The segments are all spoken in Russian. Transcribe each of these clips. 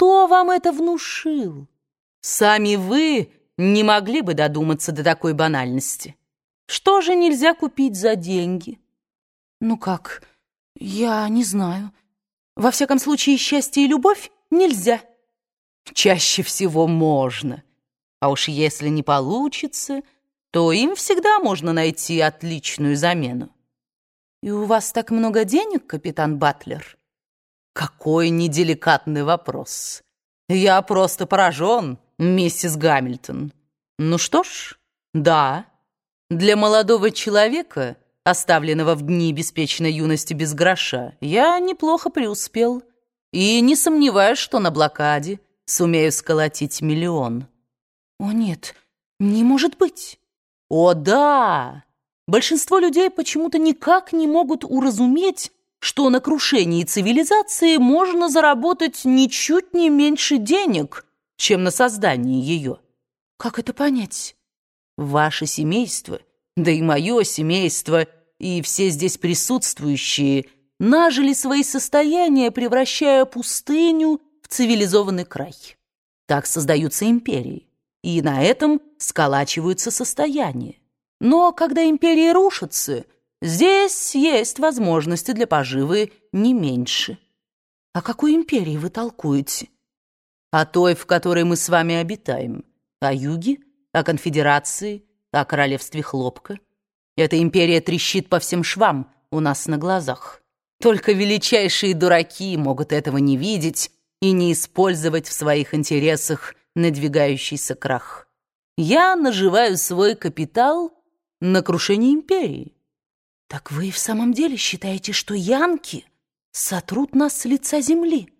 Кто вам это внушил? Сами вы не могли бы додуматься до такой банальности. Что же нельзя купить за деньги? Ну как, я не знаю. Во всяком случае, счастье и любовь нельзя. Чаще всего можно. А уж если не получится, то им всегда можно найти отличную замену. И у вас так много денег, капитан Батлер? Какой неделикатный вопрос. Я просто поражен, миссис Гамильтон. Ну что ж, да, для молодого человека, оставленного в дни беспечной юности без гроша, я неплохо преуспел. И не сомневаюсь, что на блокаде сумею сколотить миллион. О нет, не может быть. О да! Большинство людей почему-то никак не могут уразуметь, что на крушении цивилизации можно заработать ничуть не меньше денег, чем на создании ее. Как это понять? Ваше семейство, да и мое семейство, и все здесь присутствующие нажили свои состояния, превращая пустыню в цивилизованный край. Так создаются империи, и на этом сколачиваются состояния. Но когда империи рушатся, здесь есть возможности для поживы не меньше. О какой империи вы толкуете? О той, в которой мы с вами обитаем. О юге, о конфедерации, о королевстве хлопка. Эта империя трещит по всем швам у нас на глазах. Только величайшие дураки могут этого не видеть и не использовать в своих интересах надвигающийся крах. Я наживаю свой капитал на крушение империи. Так вы и в самом деле считаете, что янки сотрут нас с лица земли?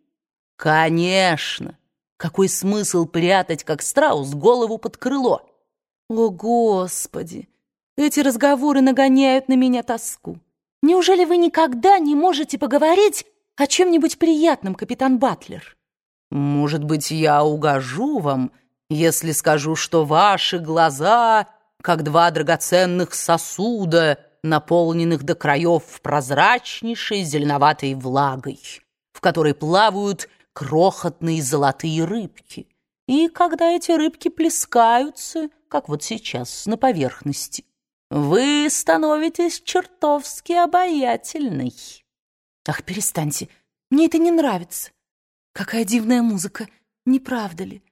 Конечно. Какой смысл прятать, как страус, голову под крыло? О, Господи! Эти разговоры нагоняют на меня тоску. Неужели вы никогда не можете поговорить о чем-нибудь приятном, капитан Батлер? Может быть, я угожу вам, если скажу, что ваши глаза как два драгоценных сосуда, наполненных до краев прозрачнейшей зеленоватой влагой, в которой плавают крохотные золотые рыбки. И когда эти рыбки плескаются, как вот сейчас на поверхности, вы становитесь чертовски обаятельной. Ах, перестаньте, мне это не нравится. Какая дивная музыка, не правда ли?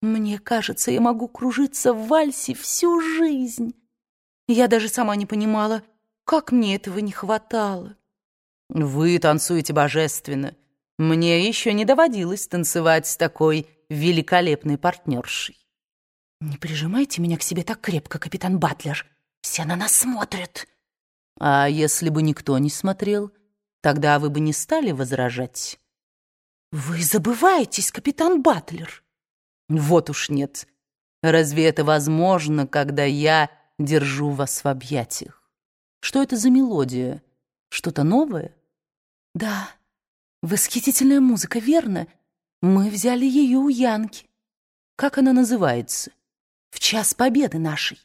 Мне кажется, я могу кружиться в вальсе всю жизнь. Я даже сама не понимала, как мне этого не хватало. Вы танцуете божественно. Мне еще не доводилось танцевать с такой великолепной партнершей. Не прижимайте меня к себе так крепко, капитан Батлер. Все на нас смотрят. А если бы никто не смотрел, тогда вы бы не стали возражать? Вы забываетесь, капитан Батлер. Вот уж нет. Разве это возможно, когда я держу вас в объятиях? Что это за мелодия? Что-то новое? Да, восхитительная музыка, верно? Мы взяли ее у Янки. Как она называется? В час победы нашей.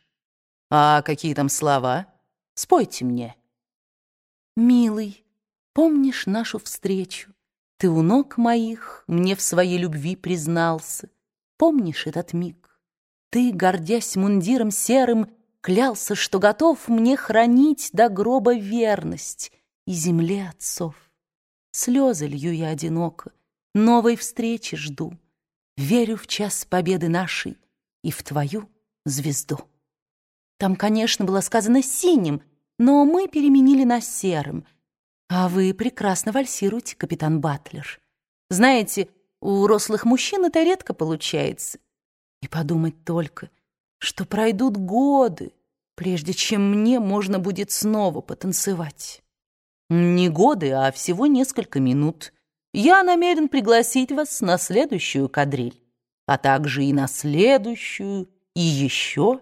А какие там слова? Спойте мне. Милый, помнишь нашу встречу? Ты у ног моих мне в своей любви признался. Помнишь этот миг? Ты, гордясь мундиром серым, Клялся, что готов мне хранить до гроба верность И земле отцов. Слезы лью я одиноко, Новой встречи жду. Верю в час победы нашей И в твою звезду. Там, конечно, было сказано синим, но мы переменили на серым. А вы прекрасно вальсируете, капитан Батлер. Знаете, у рослых мужчин это редко получается. И подумать только, что пройдут годы, прежде чем мне можно будет снова потанцевать. Не годы, а всего несколько минут. Я намерен пригласить вас на следующую кадриль, а также и на следующую, и еще.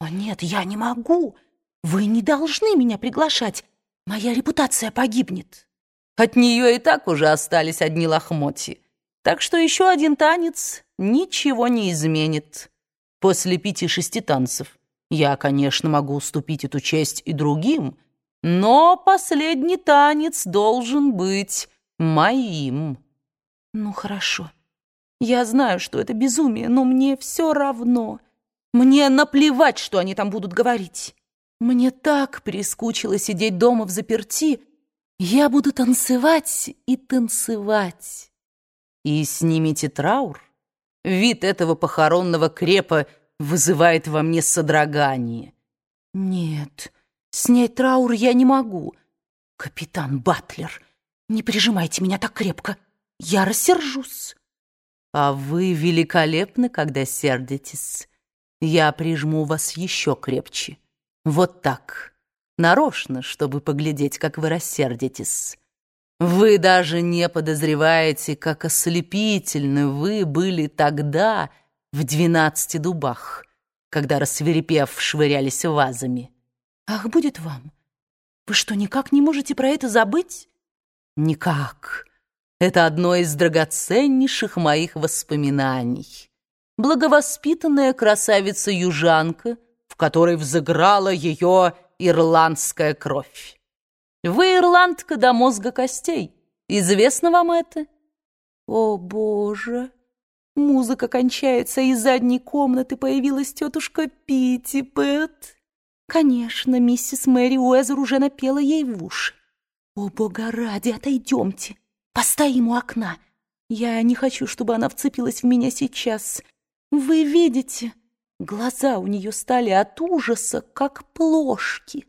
О нет, я не могу. Вы не должны меня приглашать. Моя репутация погибнет. От нее и так уже остались одни лохмотья. Так что еще один танец ничего не изменит. После пяти-шести танцев я, конечно, могу уступить эту честь и другим, но последний танец должен быть моим. Ну, хорошо. Я знаю, что это безумие, но мне все равно. Мне наплевать, что они там будут говорить. Мне так прискучило сидеть дома в заперти. Я буду танцевать и танцевать. И снимите траур. Вид этого похоронного крепа вызывает во мне содрогание. Нет, снять траур я не могу. Капитан Батлер, не прижимайте меня так крепко. Я рассержусь. А вы великолепны, когда сердитесь. Я прижму вас еще крепче. Вот так. Нарочно, чтобы поглядеть, как вы рассердитесь. Вы даже не подозреваете, как ослепительны вы были тогда в двенадцати дубах, когда, рассверепев, швырялись вазами. Ах, будет вам. Вы что, никак не можете про это забыть? Никак. Это одно из драгоценнейших моих воспоминаний. Благовоспитанная красавица-южанка, в которой взыграла ее ирландская кровь. Вы ирландка до мозга костей. Известно вам это? О, Боже! Музыка кончается, из задней комнаты появилась тетушка Питтипет. Конечно, миссис Мэри Уэзер уже напела ей в уши. О, бога ради, отойдемте. Постоим у окна. Я не хочу, чтобы она вцепилась в меня сейчас. Вы видите, глаза у нее стали от ужаса, как плошки.